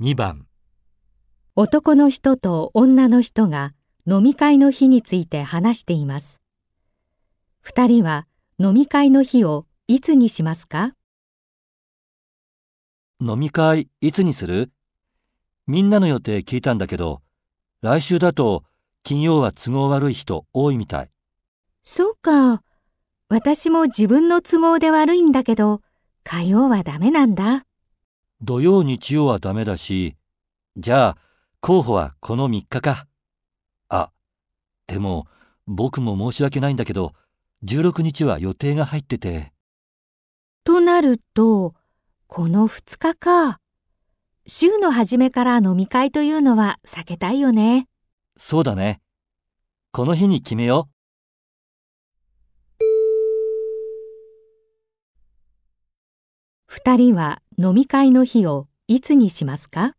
2番男の人と女の人が飲み会の日について話しています。二人は飲み会の日をいつにしますか？飲み会いつにする？みんなの予定聞いたんだけど、来週だと金曜は都合悪い人多いみたい。そうか。私も自分の都合で悪いんだけど、火曜はダメなんだ。土曜日曜はダメだし、じゃあ候補はこの3日か。あ、でも僕も申し訳ないんだけど、16日は予定が入ってて。となると、この2日か。週の初めから飲み会というのは避けたいよね。そうだね。この日に決めよう。二人は飲み会の日をいつにしますか？